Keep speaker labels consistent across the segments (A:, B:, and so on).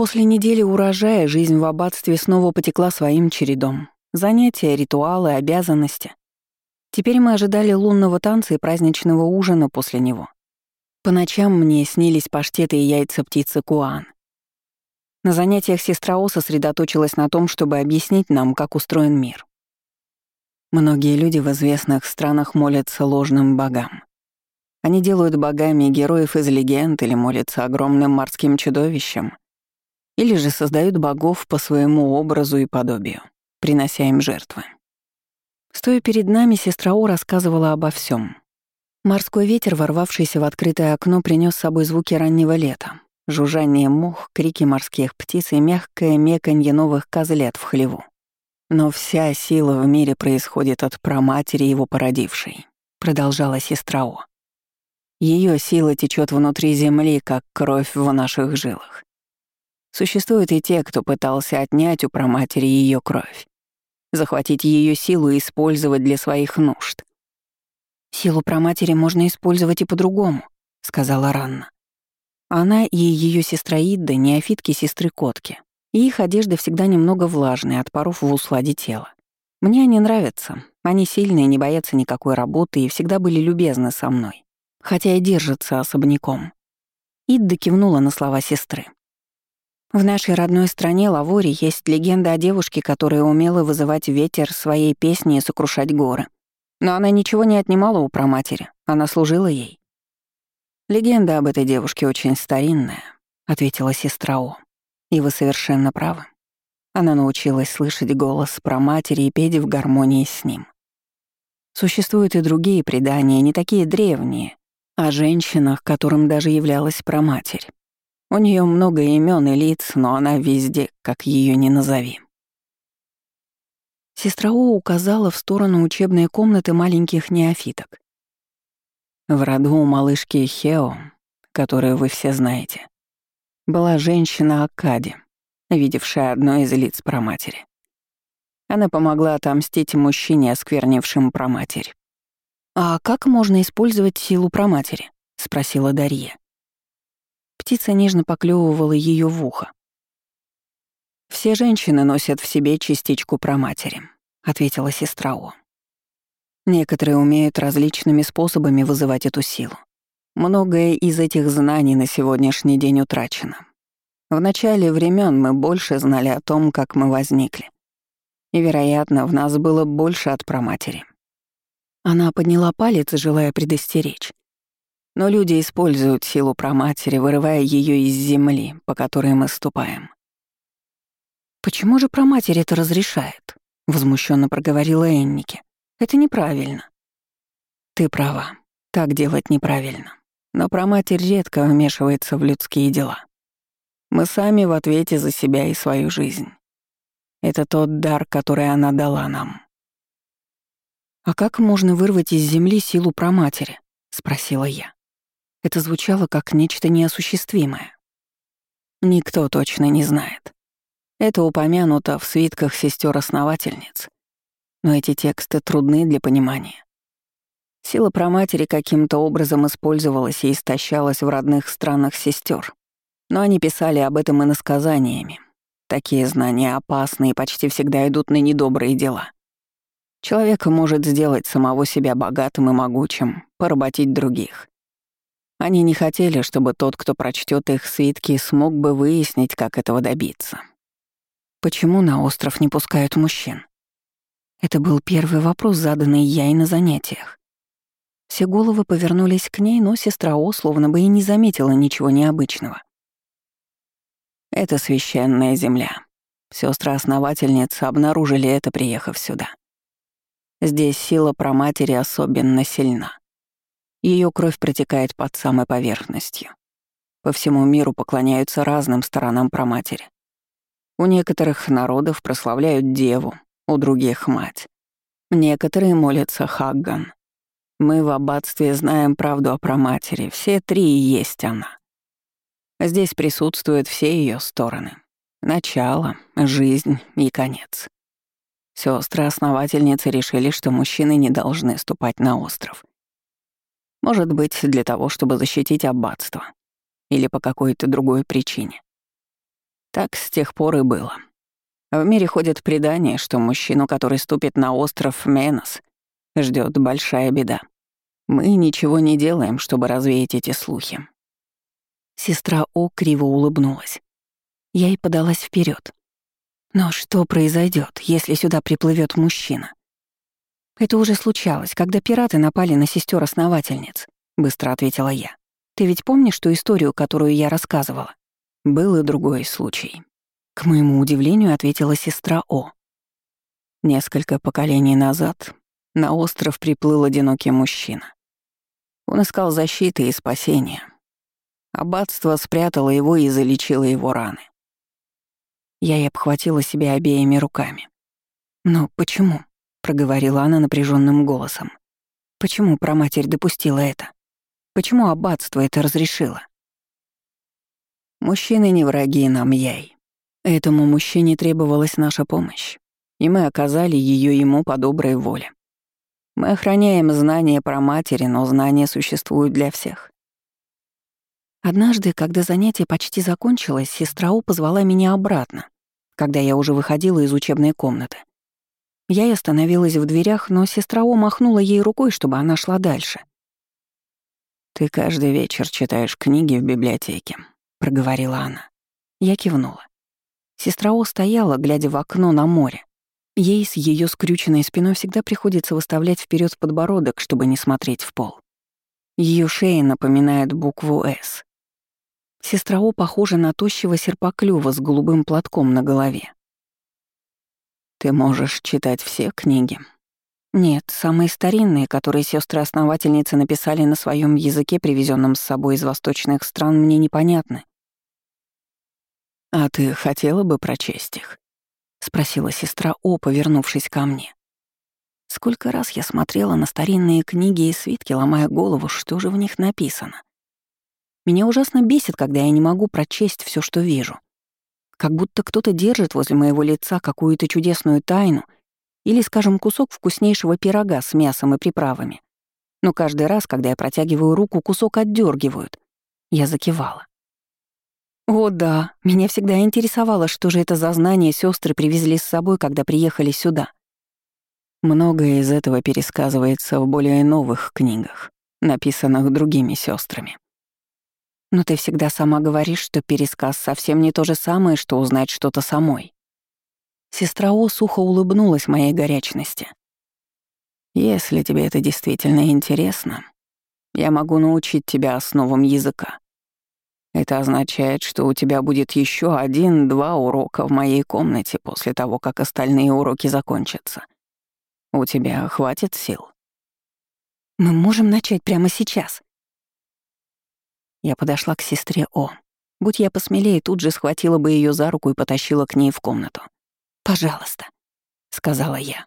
A: После недели урожая жизнь в аббатстве снова потекла своим чередом. Занятия, ритуалы, обязанности. Теперь мы ожидали лунного танца и праздничного ужина после него. По ночам мне снились паштеты и яйца птицы Куан. На занятиях сестра О сосредоточилась на том, чтобы объяснить нам, как устроен мир. Многие люди в известных странах молятся ложным богам. Они делают богами героев из легенд или молятся огромным морским чудовищам, или же создают богов по своему образу и подобию, принося им жертвы. Стоя перед нами, сестра О рассказывала обо всем. Морской ветер, ворвавшийся в открытое окно, принес с собой звуки раннего лета. Жужжание мух, крики морских птиц и мягкое меканье новых козлет в хлеву. Но вся сила в мире происходит от праматери его породившей, продолжала сестра О. Ее сила течет внутри земли, как кровь в наших жилах. Существуют и те, кто пытался отнять у праматери ее кровь захватить ее силу и использовать для своих нужд. «Силу проматери можно использовать и по-другому», — сказала Ранна. Она и ее сестра Идда — неофитки сестры Котки, и их одежда всегда немного влажная от паров в усладе тела. Мне они нравятся, они сильные, не боятся никакой работы и всегда были любезны со мной, хотя и держатся особняком. Идда кивнула на слова сестры. В нашей родной стране Лавори есть легенда о девушке, которая умела вызывать ветер своей песней и сокрушать горы. Но она ничего не отнимала у праматери, она служила ей. «Легенда об этой девушке очень старинная», — ответила сестра О. «И вы совершенно правы. Она научилась слышать голос праматери и петь в гармонии с ним. Существуют и другие предания, не такие древние, о женщинах, которым даже являлась праматерь. У нее много имен и лиц, но она везде, как ее ни назови. Сестра О указала в сторону учебной комнаты маленьких неофиток. В роду у малышки Хео, которую вы все знаете, была женщина Акади, видевшая одно из лиц проматери. Она помогла отомстить мужчине, осквернившим проматерь. «А как можно использовать силу проматери?» — спросила Дарья. Птица нежно поклевывала ее в ухо. «Все женщины носят в себе частичку проматери», — ответила сестра О. «Некоторые умеют различными способами вызывать эту силу. Многое из этих знаний на сегодняшний день утрачено. В начале времен мы больше знали о том, как мы возникли. И, вероятно, в нас было больше от проматери». Она подняла палец, желая предостеречь. Но люди используют силу проматери, вырывая ее из земли, по которой мы ступаем. «Почему же проматерь это разрешает?» — возмущенно проговорила Энники. «Это неправильно». «Ты права. Так делать неправильно. Но проматерь редко вмешивается в людские дела. Мы сами в ответе за себя и свою жизнь. Это тот дар, который она дала нам». «А как можно вырвать из земли силу проматери?» — спросила я. Это звучало как нечто неосуществимое. Никто точно не знает. Это упомянуто в свитках сестер основательниц но эти тексты трудны для понимания. Сила проматери каким-то образом использовалась и истощалась в родных странах сестер, но они писали об этом и насказаниями. Такие знания опасны и почти всегда идут на недобрые дела. Человек может сделать самого себя богатым и могучим, поработить других. Они не хотели, чтобы тот, кто прочтет их свитки, смог бы выяснить, как этого добиться. Почему на остров не пускают мужчин? Это был первый вопрос, заданный и на занятиях. Все головы повернулись к ней, но сестра О словно бы и не заметила ничего необычного. Это священная земля. Сестры основательницы обнаружили это, приехав сюда. Здесь сила проматери особенно сильна. Ее кровь протекает под самой поверхностью. По всему миру поклоняются разным сторонам проматери. У некоторых народов прославляют Деву, у других — Мать. Некоторые молятся Хагган. Мы в аббатстве знаем правду о проматери, все три и есть она. Здесь присутствуют все ее стороны. Начало, жизнь и конец. Сестры основательницы решили, что мужчины не должны ступать на остров. Может быть, для того, чтобы защитить аббатство. Или по какой-то другой причине. Так с тех пор и было. В мире ходит предание, что мужчину, который ступит на остров Менос, ждет большая беда. Мы ничего не делаем, чтобы развеять эти слухи. Сестра О криво улыбнулась. Я и подалась вперед. Но что произойдет, если сюда приплывет мужчина? Это уже случалось, когда пираты напали на сестер основательниц, быстро ответила я. Ты ведь помнишь ту историю, которую я рассказывала? Был и другой случай. К моему удивлению, ответила сестра О. Несколько поколений назад на остров приплыл одинокий мужчина. Он искал защиты и спасения. Аббатство спрятало его и залечило его раны. Я и обхватила себя обеими руками. «Но почему?» — проговорила она напряженным голосом. «Почему проматерь допустила это? Почему аббатство это разрешило?» «Мужчины не враги нам, яй. Этому мужчине требовалась наша помощь, и мы оказали ее ему по доброй воле. Мы охраняем знания про матери, но знания существуют для всех. Однажды, когда занятие почти закончилось, сестра У позвала меня обратно, когда я уже выходила из учебной комнаты. Я и остановилась в дверях, но сестра О махнула ей рукой, чтобы она шла дальше. «Ты каждый вечер читаешь книги в библиотеке», — проговорила она. Я кивнула. Сестра О стояла, глядя в окно на море. Ей с ее скрюченной спиной всегда приходится выставлять вперед подбородок, чтобы не смотреть в пол. Ее шея напоминает букву «С». Сестра О похожа на тощего серпоклюва с голубым платком на голове. «Ты можешь читать все книги?» «Нет, самые старинные, которые сестры основательницы написали на своем языке, привезенном с собой из восточных стран, мне непонятны». «А ты хотела бы прочесть их?» — спросила сестра О, повернувшись ко мне. Сколько раз я смотрела на старинные книги и свитки, ломая голову, что же в них написано. Меня ужасно бесит, когда я не могу прочесть все, что вижу. Как будто кто-то держит возле моего лица какую-то чудесную тайну или, скажем, кусок вкуснейшего пирога с мясом и приправами. Но каждый раз, когда я протягиваю руку, кусок отдергивают. Я закивала. О да, меня всегда интересовало, что же это за знания сестры привезли с собой, когда приехали сюда. Многое из этого пересказывается в более новых книгах, написанных другими сестрами. Но ты всегда сама говоришь, что пересказ совсем не то же самое, что узнать что-то самой. Сестра О сухо улыбнулась моей горячности. Если тебе это действительно интересно, я могу научить тебя основам языка. Это означает, что у тебя будет еще один-два урока в моей комнате после того, как остальные уроки закончатся. У тебя хватит сил? Мы можем начать прямо сейчас. Я подошла к сестре О. Будь я посмелее, тут же схватила бы ее за руку и потащила к ней в комнату. «Пожалуйста», — сказала я.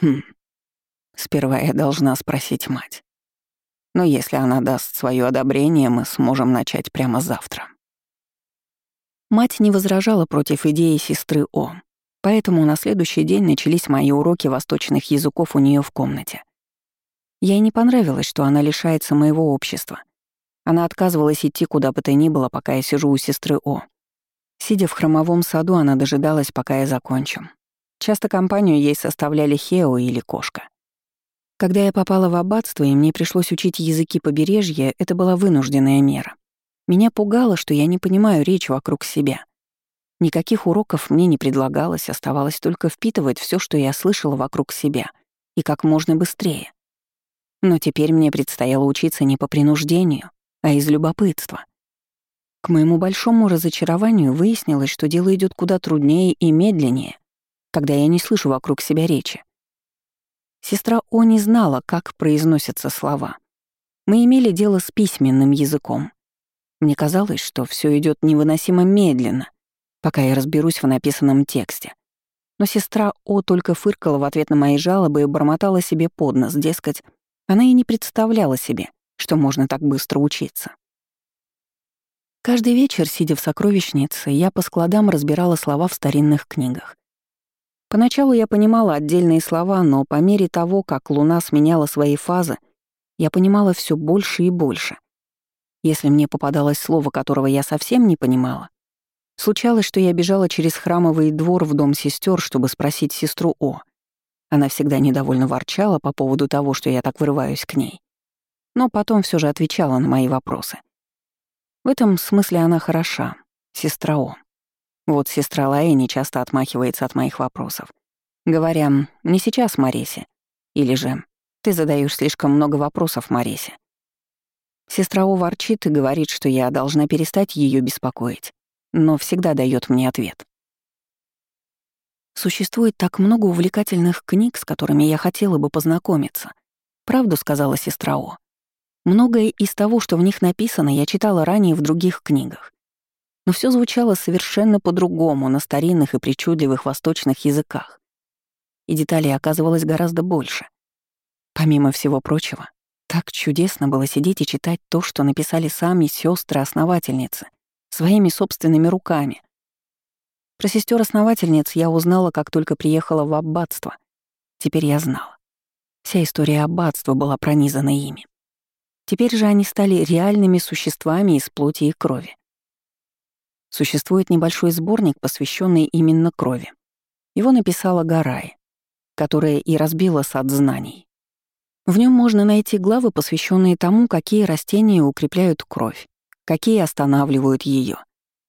A: «Хм. Сперва я должна спросить мать. Но если она даст свое одобрение, мы сможем начать прямо завтра». Мать не возражала против идеи сестры О, поэтому на следующий день начались мои уроки восточных языков у нее в комнате. Ей не понравилось, что она лишается моего общества — она отказывалась идти куда бы то ни было, пока я сижу у сестры О. Сидя в хромовом саду, она дожидалась, пока я закончу. Часто компанию ей составляли Хео или кошка. Когда я попала в аббатство и мне пришлось учить языки побережья, это была вынужденная мера. Меня пугало, что я не понимаю речь вокруг себя. Никаких уроков мне не предлагалось, оставалось только впитывать все, что я слышала вокруг себя, и как можно быстрее. Но теперь мне предстояло учиться не по принуждению, а из любопытства. К моему большому разочарованию выяснилось, что дело идет куда труднее и медленнее, когда я не слышу вокруг себя речи. Сестра О не знала, как произносятся слова. Мы имели дело с письменным языком. Мне казалось, что все идет невыносимо медленно, пока я разберусь в написанном тексте. Но сестра О только фыркала в ответ на мои жалобы и бормотала себе под нос, дескать, она и не представляла себе, что можно так быстро учиться. Каждый вечер, сидя в сокровищнице, я по складам разбирала слова в старинных книгах. Поначалу я понимала отдельные слова, но по мере того, как Луна сменяла свои фазы, я понимала все больше и больше. Если мне попадалось слово, которого я совсем не понимала, Случалось, что я бежала через храмовый двор в дом сестер, чтобы спросить сестру О. Она всегда недовольно ворчала по поводу того, что я так вырываюсь к ней. Но потом все же отвечала на мои вопросы. В этом смысле она хороша, сестра О. Вот сестра Лаэни часто отмахивается от моих вопросов, говоря «не сейчас, Мареси», или же «ты задаешь слишком много вопросов, Мареси». Сестра О ворчит и говорит, что я должна перестать ее беспокоить, но всегда дает мне ответ. Существует так много увлекательных книг, с которыми я хотела бы познакомиться. Правду сказала сестра О. Многое из того, что в них написано, я читала ранее в других книгах. Но все звучало совершенно по-другому на старинных и причудливых восточных языках. И деталей оказывалось гораздо больше. Помимо всего прочего, так чудесно было сидеть и читать то, что написали сами сестры основательницы своими собственными руками. Про сестер основательниц я узнала, как только приехала в аббатство. Теперь я знала. Вся история аббатства была пронизана ими. Теперь же они стали реальными существами из плоти и крови. Существует небольшой сборник, посвященный именно крови. Его написала Гарай, которая и разбила сад знаний. В нем можно найти главы, посвященные тому, какие растения укрепляют кровь, какие останавливают ее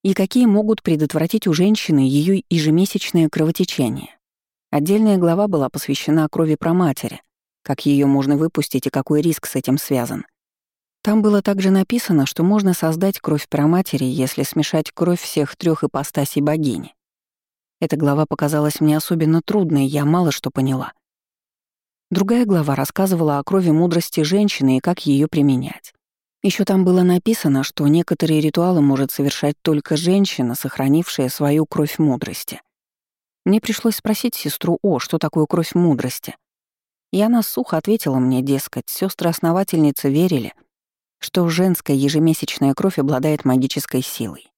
A: и какие могут предотвратить у женщины ее ежемесячное кровотечение. Отдельная глава была посвящена крови проматери, как ее можно выпустить и какой риск с этим связан. Там было также написано, что можно создать кровь проматери, если смешать кровь всех трех ипостасей богини. Эта глава показалась мне особенно трудной, я мало что поняла. Другая глава рассказывала о крови мудрости женщины и как ее применять. Еще там было написано, что некоторые ритуалы может совершать только женщина, сохранившая свою кровь мудрости. Мне пришлось спросить сестру О, что такое кровь мудрости. И она сухо ответила мне, дескать, сестры основательницы верили, что женская ежемесячная кровь обладает магической силой.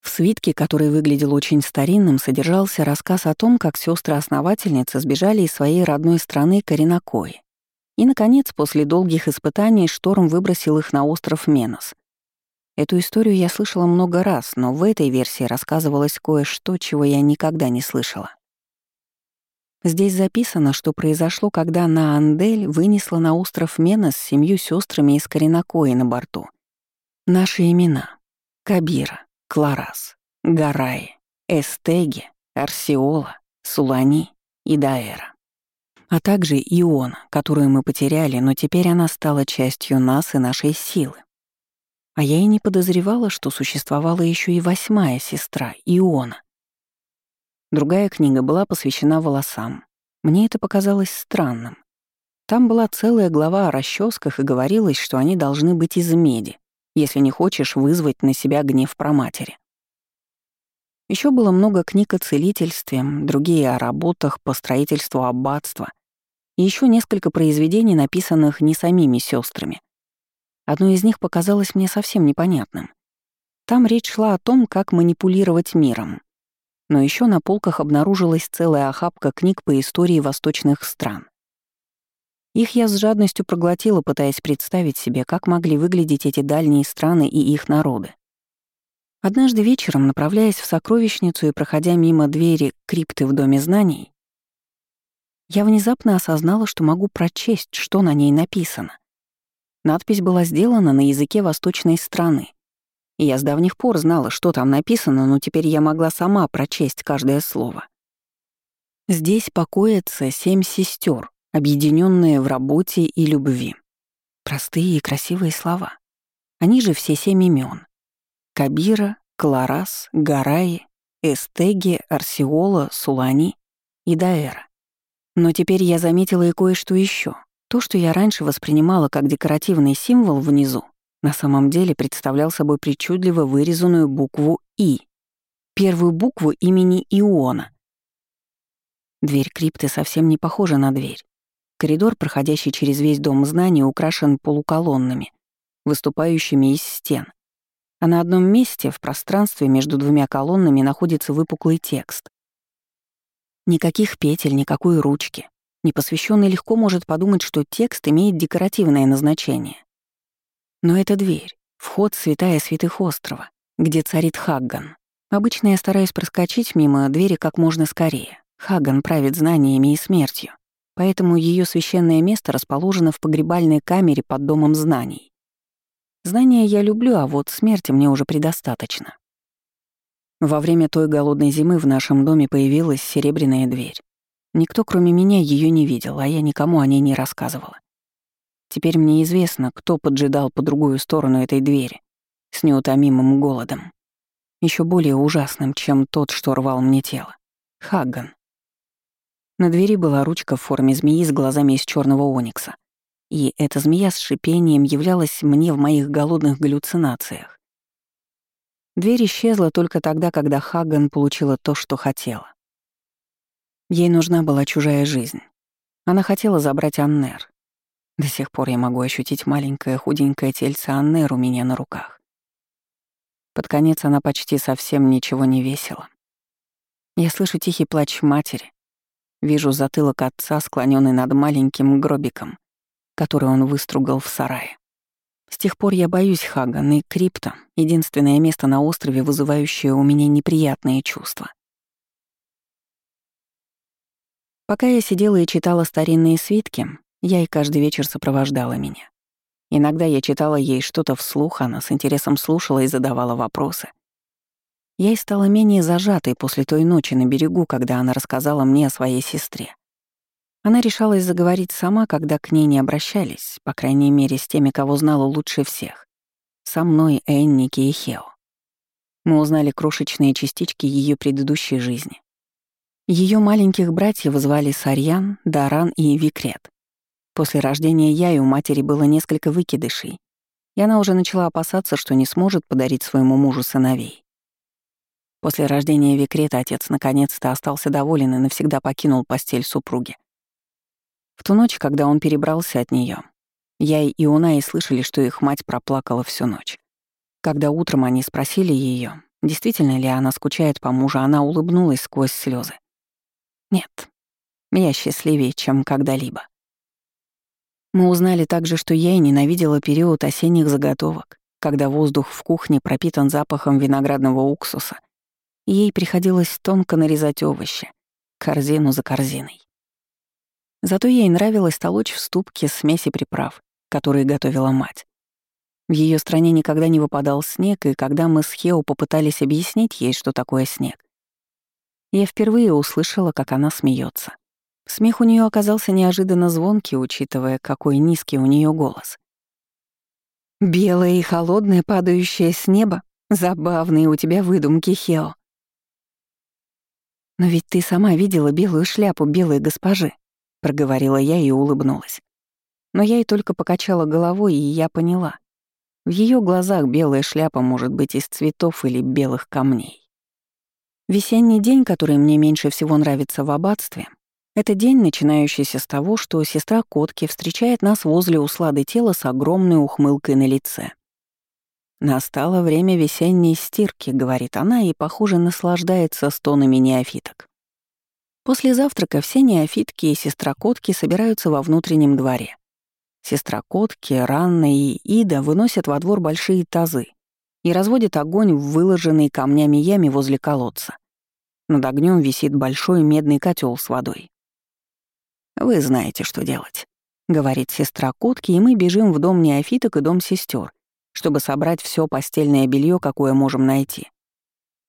A: В свитке, который выглядел очень старинным, содержался рассказ о том, как сестры основательницы сбежали из своей родной страны Коренакои. И, наконец, после долгих испытаний шторм выбросил их на остров Менос. Эту историю я слышала много раз, но в этой версии рассказывалось кое-что, чего я никогда не слышала. Здесь записано, что произошло, когда Наандель вынесла на остров Мена с семью сестрами из Коренакои на борту. Наши имена — Кабира, Кларас, Гараи, Эстеги, Арсиола, Сулани и Даэра. А также Иона, которую мы потеряли, но теперь она стала частью нас и нашей силы. А я и не подозревала, что существовала еще и восьмая сестра, Иона. Другая книга была посвящена волосам. Мне это показалось странным. Там была целая глава о расческах и говорилось, что они должны быть из меди, если не хочешь вызвать на себя гнев проматери. Еще было много книг о целительстве, другие о работах по строительству аббатства и еще несколько произведений, написанных не самими сестрами. Одно из них показалось мне совсем непонятным. Там речь шла о том, как манипулировать миром. Но еще на полках обнаружилась целая охапка книг по истории восточных стран. Их я с жадностью проглотила, пытаясь представить себе, как могли выглядеть эти дальние страны и их народы. Однажды вечером, направляясь в сокровищницу и проходя мимо двери крипты в Доме знаний, я внезапно осознала, что могу прочесть, что на ней написано. Надпись была сделана на языке восточной страны, я с давних пор знала, что там написано, но теперь я могла сама прочесть каждое слово. Здесь покоятся семь сестер, объединенные в работе и любви. Простые и красивые слова. Они же все семь имен: Кабира, Кларас, Гараи, Эстеги, Арсиола, Сулани и Даэра. Но теперь я заметила и кое-что еще. То, что я раньше воспринимала как декоративный символ внизу, на самом деле представлял собой причудливо вырезанную букву «И», первую букву имени Иона. Дверь крипты совсем не похожа на дверь. Коридор, проходящий через весь дом знаний, украшен полуколоннами, выступающими из стен. А на одном месте, в пространстве между двумя колоннами, находится выпуклый текст. Никаких петель, никакой ручки. Непосвященный легко может подумать, что текст имеет декоративное назначение. Но это дверь, вход святая святых острова, где царит Хагган. Обычно я стараюсь проскочить мимо двери как можно скорее. Хаган правит знаниями и смертью, поэтому ее священное место расположено в погребальной камере под домом знаний. Знания я люблю, а вот смерти мне уже предостаточно. Во время той голодной зимы в нашем доме появилась серебряная дверь. Никто, кроме меня, ее не видел, а я никому о ней не рассказывала. Теперь мне известно, кто поджидал по другую сторону этой двери с неутомимым голодом. еще более ужасным, чем тот, что рвал мне тело. Хагган. На двери была ручка в форме змеи с глазами из черного оникса. И эта змея с шипением являлась мне в моих голодных галлюцинациях. Дверь исчезла только тогда, когда Хагган получила то, что хотела. Ей нужна была чужая жизнь. Она хотела забрать Аннер. До сих пор я могу ощутить маленькое худенькое тельце Аннер у меня на руках. Под конец она почти совсем ничего не весила. Я слышу тихий плач матери. Вижу затылок отца, склоненный над маленьким гробиком, который он выстругал в сарае. С тех пор я боюсь Хаган и Крипта — единственное место на острове, вызывающее у меня неприятные чувства. Пока я сидела и читала старинные свитки, я и каждый вечер сопровождала меня. Иногда я читала ей что-то вслух, она с интересом слушала и задавала вопросы. Я и стала менее зажатой после той ночи на берегу, когда она рассказала мне о своей сестре. Она решалась заговорить сама, когда к ней не обращались, по крайней мере, с теми, кого знала лучше всех. Со мной, Энники и Хео. Мы узнали крошечные частички ее предыдущей жизни. Ее маленьких братьев звали Сарьян, Даран и Викрет. После рождения я и у матери было несколько выкидышей, и она уже начала опасаться, что не сможет подарить своему мужу сыновей. После рождения Викрета отец наконец-то остался доволен и навсегда покинул постель супруги. В ту ночь, когда он перебрался от нее, я и Иона и слышали, что их мать проплакала всю ночь. Когда утром они спросили ее, действительно ли она скучает по мужу, она улыбнулась сквозь слезы. Нет, я счастливее, чем когда-либо. Мы узнали также, что я и ненавидела период осенних заготовок, когда воздух в кухне пропитан запахом виноградного уксуса, ей приходилось тонко нарезать овощи, корзину за корзиной. Зато ей нравилось толочь в ступке смеси приправ, которые готовила мать. В ее стране никогда не выпадал снег, и когда мы с Хео попытались объяснить ей, что такое снег, я впервые услышала, как она смеется. Смех у нее оказался неожиданно звонкий, учитывая, какой низкий у нее голос. «Белое и холодное, падающее с неба? Забавные у тебя выдумки, Хео». «Но ведь ты сама видела белую шляпу белой госпожи», — проговорила я и улыбнулась. Но я и только покачала головой, и я поняла. В ее глазах белая шляпа может быть из цветов или белых камней. Весенний день, который мне меньше всего нравится в аббатстве, это день, начинающийся с того, что сестра Котки встречает нас возле услады тела с огромной ухмылкой на лице. «Настало время весенней стирки», — говорит она, и, похоже, наслаждается стонами неофиток. После завтрака все неофитки и сестра Котки собираются во внутреннем дворе. Сестра Котки, Ранна и Ида выносят во двор большие тазы, и разводит огонь в выложенной камнями яме возле колодца. Над огнем висит большой медный котел с водой. «Вы знаете, что делать», — говорит сестра Котки, и мы бежим в дом неофиток и дом сестер, чтобы собрать все постельное белье, какое можем найти.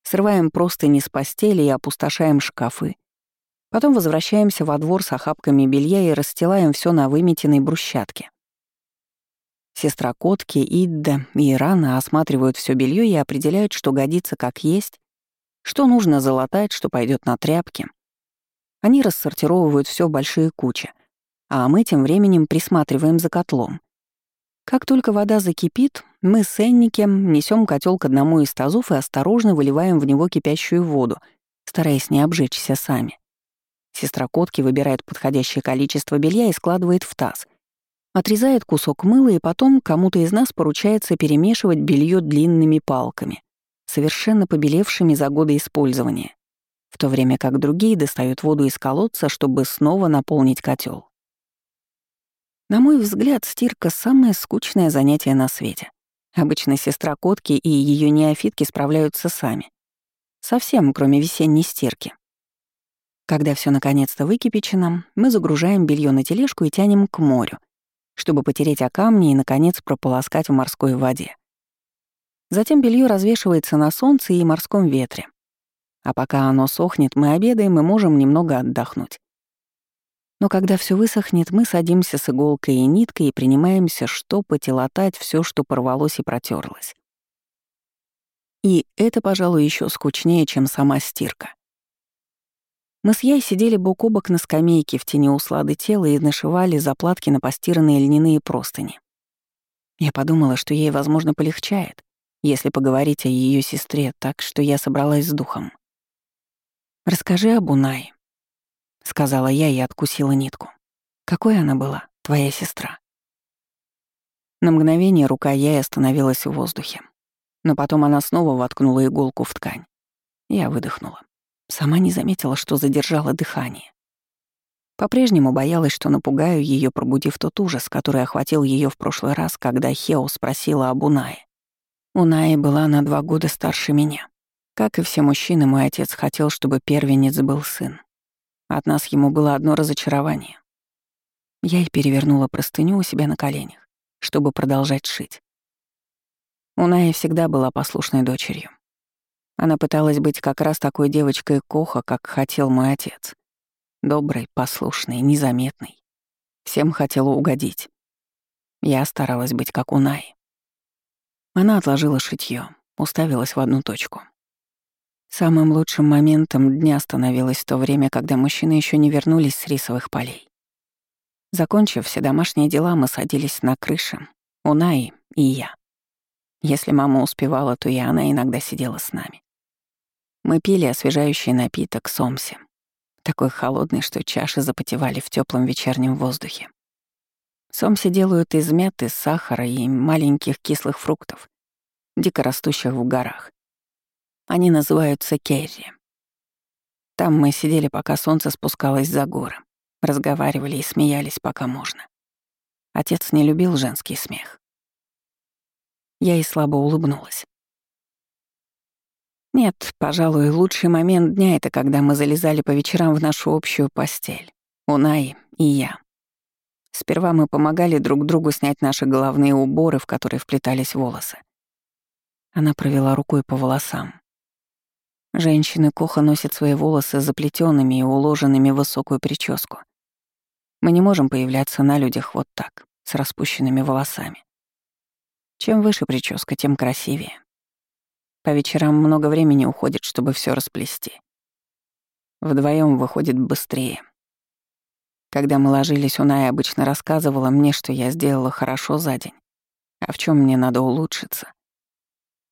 A: Срываем простыни с постели и опустошаем шкафы. Потом возвращаемся во двор с охапками белья и расстилаем все на выметенной брусчатке. Сестра Котки, Идда и Ирана осматривают все белье и определяют, что годится как есть, что нужно залатать, что пойдет на тряпки. Они рассортировывают все в большие кучи, а мы тем временем присматриваем за котлом. Как только вода закипит, мы с Энникем несем котел к одному из тазов и осторожно выливаем в него кипящую воду, стараясь не обжечься сами. Сестра Котки выбирает подходящее количество белья и складывает в таз — Отрезает кусок мыла и потом кому-то из нас поручается перемешивать белье длинными палками, совершенно побелевшими за годы использования, в то время как другие достают воду из колодца, чтобы снова наполнить котел. На мой взгляд, стирка — самое скучное занятие на свете. Обычно сестра Котки и ее неофитки справляются сами. Совсем, кроме весенней стирки. Когда все наконец-то выкипячено, мы загружаем белье на тележку и тянем к морю, чтобы потереть о камни и, наконец, прополоскать в морской воде. Затем белье развешивается на солнце и морском ветре. А пока оно сохнет, мы обедаем и можем немного отдохнуть. Но когда все высохнет, мы садимся с иголкой и ниткой и принимаемся штопать и латать все, что порвалось и протерлось. И это, пожалуй, еще скучнее, чем сама стирка. Мы с Яй сидели бок о бок на скамейке в тени услады тела и нашивали заплатки на постиранные льняные простыни. Я подумала, что ей, возможно, полегчает, если поговорить о ее сестре, так что я собралась с духом. «Расскажи об Унай», — сказала я и откусила нитку. «Какой она была, твоя сестра?» На мгновение рука Яй остановилась в воздухе, но потом она снова воткнула иголку в ткань. Я выдохнула. Сама не заметила, что задержала дыхание. По-прежнему боялась, что напугаю ее, пробудив тот ужас, который охватил ее в прошлый раз, когда Хео спросила об Унае. Унаи была на два года старше меня. Как и все мужчины, мой отец хотел, чтобы первенец был сын. От нас ему было одно разочарование. Я и перевернула простыню у себя на коленях, чтобы продолжать шить. Уная всегда была послушной дочерью. Она пыталась быть как раз такой девочкой Коха, как хотел мой отец. Доброй, послушной, незаметной. Всем хотела угодить. Я старалась быть как у Наи. Она отложила шитьё, уставилась в одну точку. Самым лучшим моментом дня становилось то время, когда мужчины еще не вернулись с рисовых полей. Закончив все домашние дела, мы садились на крыше, Наи и я. Если мама успевала, то и она иногда сидела с нами. Мы пили освежающий напиток сомси, такой холодный, что чаши запотевали в теплом вечернем воздухе. Сомси делают из мяты, сахара и маленьких кислых фруктов, дико растущих в горах. Они называются керри. Там мы сидели, пока солнце спускалось за горы, разговаривали и смеялись, пока можно. Отец не любил женский смех. Я и слабо улыбнулась. Нет, пожалуй, лучший момент дня — это когда мы залезали по вечерам в нашу общую постель. Унай и я. Сперва мы помогали друг другу снять наши головные уборы, в которые вплетались волосы. Она провела рукой по волосам. Женщины Коха носят свои волосы заплетенными и уложенными в высокую прическу. Мы не можем появляться на людях вот так, с распущенными волосами. Чем выше прическа, тем красивее. По вечерам много времени уходит, чтобы все расплести. Вдвоем выходит быстрее. Когда мы ложились, Уная обычно рассказывала мне, что я сделала хорошо за день, а в чем мне надо улучшиться.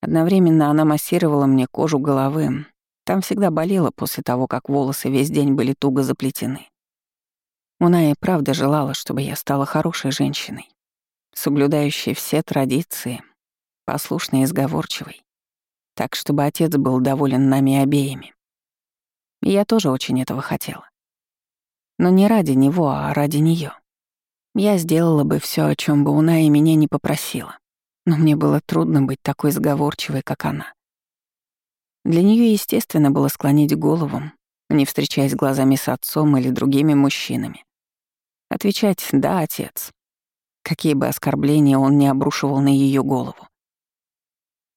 A: Одновременно она массировала мне кожу головы. Там всегда болело после того, как волосы весь день были туго заплетены. Уная правда желала, чтобы я стала хорошей женщиной, соблюдающей все традиции, послушной и сговорчивой так чтобы отец был доволен нами обеими. И я тоже очень этого хотела. Но не ради него, а ради нее. Я сделала бы все, о чем бы она и меня не попросила. Но мне было трудно быть такой сговорчивой, как она. Для нее естественно было склонить голову, не встречаясь глазами с отцом или другими мужчинами. Отвечать «да, отец», какие бы оскорбления он не обрушивал на ее голову.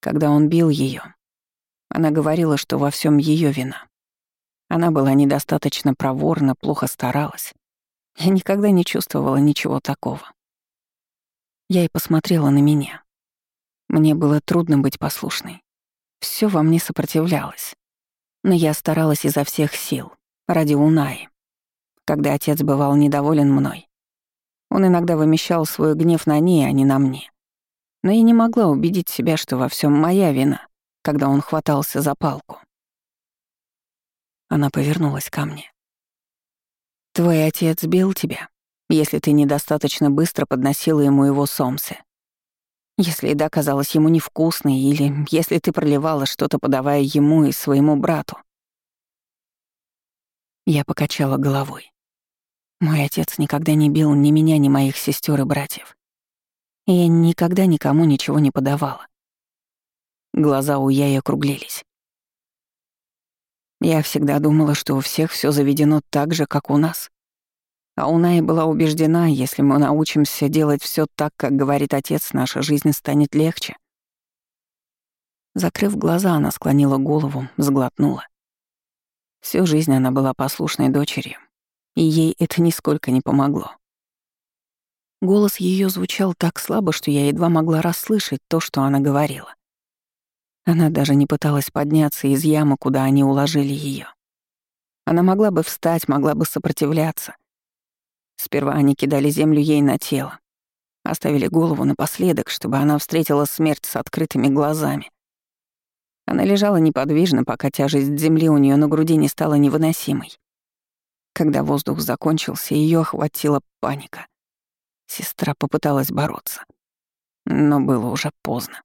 A: Когда он бил ее, она говорила, что во всем ее вина. Она была недостаточно проворна, плохо старалась. Я никогда не чувствовала ничего такого. Я и посмотрела на меня. Мне было трудно быть послушной. Все во мне сопротивлялось. Но я старалась изо всех сил, ради Унаи. Когда отец бывал недоволен мной, он иногда вымещал свой гнев на ней, а не на мне. Но я не могла убедить себя, что во всем моя вина, когда он хватался за палку. Она повернулась ко мне. «Твой отец бил тебя, если ты недостаточно быстро подносила ему его сомсы. Если еда казалась ему невкусной, или если ты проливала что-то, подавая ему и своему брату». Я покачала головой. Мой отец никогда не бил ни меня, ни моих сестер и братьев. Я никогда никому ничего не подавала. Глаза у Яи округлились. Я всегда думала, что у всех все заведено так же, как у нас. А Уная была убеждена, если мы научимся делать все так, как говорит отец, наша жизнь станет легче. Закрыв глаза, она склонила голову, сглотнула. Всю жизнь она была послушной дочерью, и ей это нисколько не помогло. Голос ее звучал так слабо, что я едва могла расслышать то, что она говорила. Она даже не пыталась подняться из ямы, куда они уложили ее. Она могла бы встать, могла бы сопротивляться. Сперва они кидали землю ей на тело, оставили голову напоследок, чтобы она встретила смерть с открытыми глазами. Она лежала неподвижно, пока тяжесть земли у нее на груди не стала невыносимой. Когда воздух закончился, ее охватила паника. Сестра попыталась бороться. Но было уже поздно.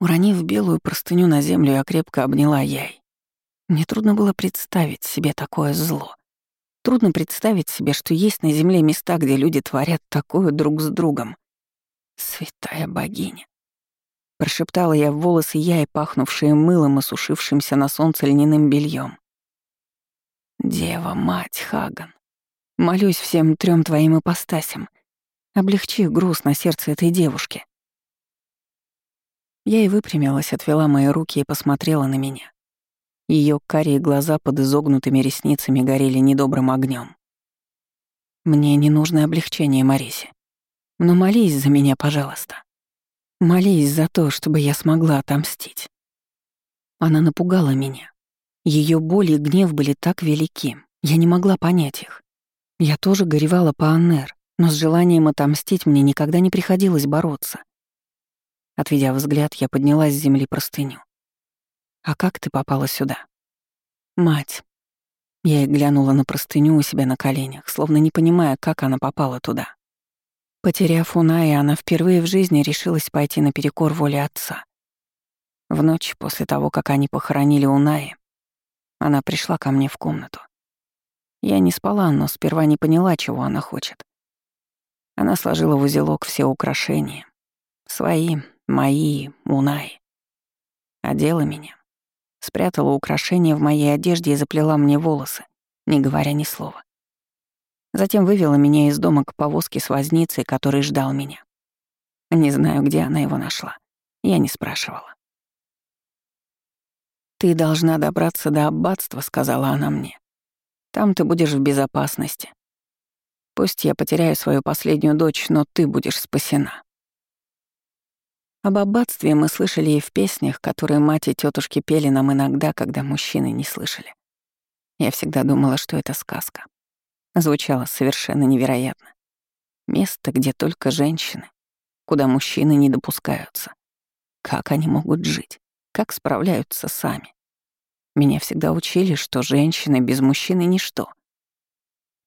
A: Уронив белую простыню на землю, я крепко обняла Яй. Мне трудно было представить себе такое зло. Трудно представить себе, что есть на земле места, где люди творят такое друг с другом. Святая богиня. Прошептала я в волосы Яй, пахнувшие мылом и сушившимся на солнце льняным бельем. Дева, мать, Хаган, молюсь всем трем твоим ипостасям. Облегчи груз на сердце этой девушки. Я и выпрямилась, отвела мои руки и посмотрела на меня. Ее карие глаза под изогнутыми ресницами горели недобрым огнем. Мне не нужно облегчение, Мариси. Но молись за меня, пожалуйста. Молись за то, чтобы я смогла отомстить. Она напугала меня. Ее боль и гнев были так велики, я не могла понять их. Я тоже горевала по Аннер, но с желанием отомстить мне никогда не приходилось бороться. Отведя взгляд, я подняла с земли простыню. «А как ты попала сюда?» «Мать». Я и глянула на простыню у себя на коленях, словно не понимая, как она попала туда. Потеряв Уная, она впервые в жизни решилась пойти наперекор воле отца. В ночь после того, как они похоронили Унаи, она пришла ко мне в комнату. Я не спала, но сперва не поняла, чего она хочет. Она сложила в узелок все украшения. Свои, мои, Унай. Одела меня. Спрятала украшения в моей одежде и заплела мне волосы, не говоря ни слова. Затем вывела меня из дома к повозке с возницей, который ждал меня. Не знаю, где она его нашла. Я не спрашивала. «Ты должна добраться до аббатства», — сказала она мне. «Там ты будешь в безопасности. Пусть я потеряю свою последнюю дочь, но ты будешь спасена». Об аббатстве мы слышали и в песнях, которые мать и тетушки пели нам иногда, когда мужчины не слышали. Я всегда думала, что это сказка. Звучало совершенно невероятно. Место, где только женщины, куда мужчины не допускаются. Как они могут жить? Как справляются сами? Меня всегда учили, что женщины без мужчины — ничто.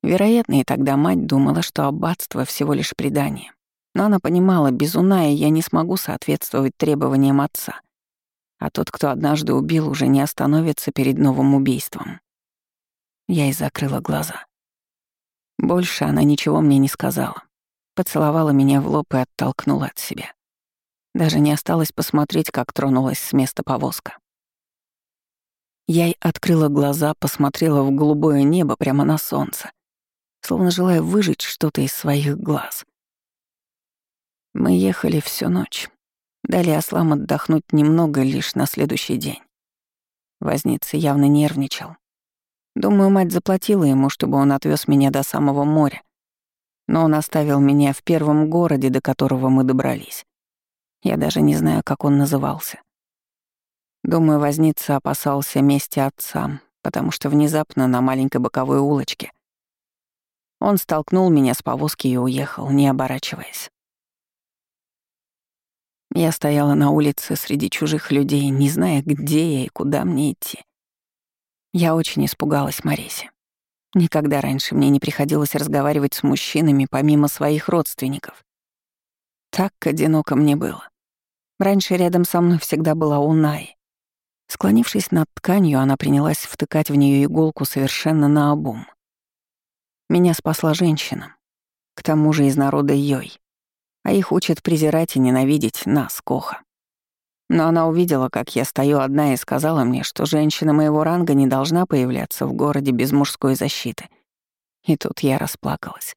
A: Вероятно, и тогда мать думала, что аббатство — всего лишь предание. Но она понимала, без Уная я не смогу соответствовать требованиям отца. А тот, кто однажды убил, уже не остановится перед новым убийством. Я и закрыла глаза. Больше она ничего мне не сказала. Поцеловала меня в лоб и оттолкнула от себя. Даже не осталось посмотреть, как тронулась с места повозка. Я открыла глаза, посмотрела в голубое небо прямо на солнце, словно желая выжить что-то из своих глаз. Мы ехали всю ночь. Дали ослам отдохнуть немного лишь на следующий день. Возница явно нервничал. Думаю, мать заплатила ему, чтобы он отвез меня до самого моря. Но он оставил меня в первом городе, до которого мы добрались. Я даже не знаю, как он назывался. Думаю, возница опасался мести отца, потому что внезапно на маленькой боковой улочке он столкнул меня с повозки и уехал, не оборачиваясь. Я стояла на улице среди чужих людей, не зная, где я и куда мне идти. Я очень испугалась Марисе. Никогда раньше мне не приходилось разговаривать с мужчинами помимо своих родственников. Так одиноко мне было. Раньше рядом со мной всегда была Унай. Склонившись над тканью, она принялась втыкать в нее иголку совершенно наобум. Меня спасла женщина, к тому же из народа Йой а их учат презирать и ненавидеть нас, Коха. Но она увидела, как я стою одна и сказала мне, что женщина моего ранга не должна появляться в городе без мужской защиты. И тут я расплакалась.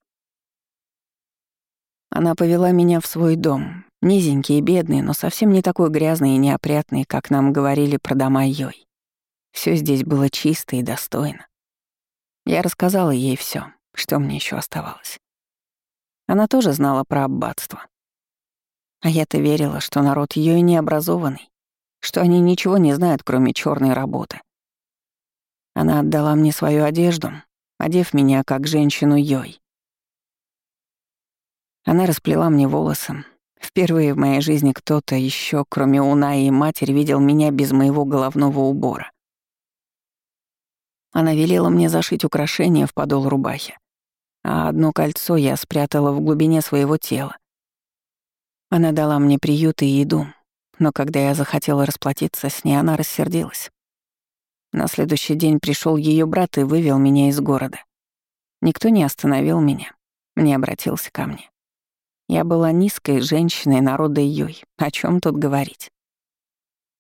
A: Она повела меня в свой дом, низенький и бедный, но совсем не такой грязный и неопрятный, как нам говорили про дома Йой. Все здесь было чисто и достойно. Я рассказала ей все, что мне еще оставалось. Она тоже знала про аббатство. А я-то верила, что народ ее и необразованный, что они ничего не знают, кроме черной работы. Она отдала мне свою одежду, одев меня как женщину Йой. Она расплела мне волосы. Впервые в моей жизни кто-то еще, кроме Уна и матери, видел меня без моего головного убора. Она велела мне зашить украшения в подол рубахи, а одно кольцо я спрятала в глубине своего тела. Она дала мне приют и еду, но когда я захотела расплатиться с ней, она рассердилась. На следующий день пришел ее брат и вывел меня из города. Никто не остановил меня, не обратился ко мне. Я была низкой женщиной народа Юй, о чем тут говорить.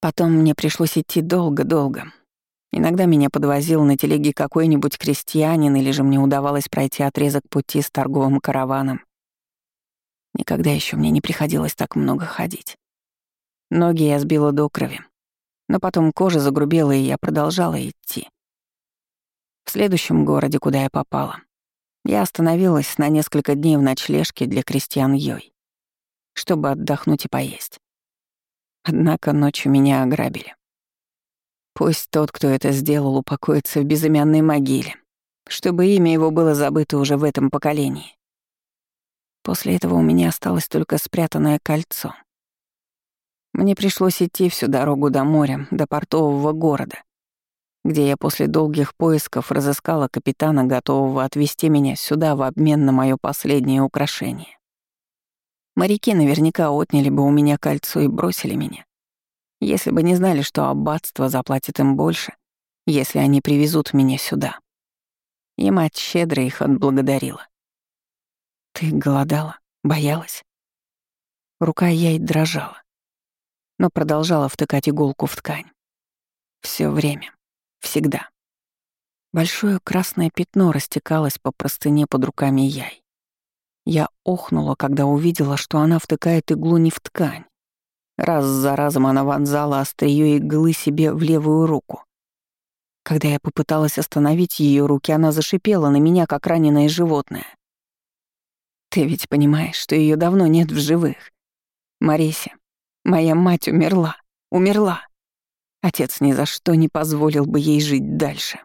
A: Потом мне пришлось идти долго-долго. Иногда меня подвозил на телеге какой-нибудь крестьянин, или же мне удавалось пройти отрезок пути с торговым караваном. Никогда еще мне не приходилось так много ходить. Ноги я сбила до крови. Но потом кожа загрубела, и я продолжала идти. В следующем городе, куда я попала, я остановилась на несколько дней в ночлежке для крестьян Йой, чтобы отдохнуть и поесть. Однако ночью меня ограбили. Пусть тот, кто это сделал, упокоится в безымянной могиле, чтобы имя его было забыто уже в этом поколении. После этого у меня осталось только спрятанное кольцо. Мне пришлось идти всю дорогу до моря, до портового города, где я после долгих поисков разыскала капитана, готового отвезти меня сюда в обмен на мое последнее украшение. Моряки наверняка отняли бы у меня кольцо и бросили меня, если бы не знали, что аббатство заплатит им больше, если они привезут меня сюда. И мать щедро их отблагодарила. «Ты голодала? Боялась?» Рука ей дрожала, но продолжала втыкать иголку в ткань. Все время. Всегда. Большое красное пятно растекалось по простыне под руками Яй. Я охнула, когда увидела, что она втыкает иглу не в ткань. Раз за разом она вонзала острие иглы себе в левую руку. Когда я попыталась остановить ее руки, она зашипела на меня, как раненое животное. «Ты ведь понимаешь, что ее давно нет в живых. Марися, моя мать умерла, умерла. Отец ни за что не позволил бы ей жить дальше.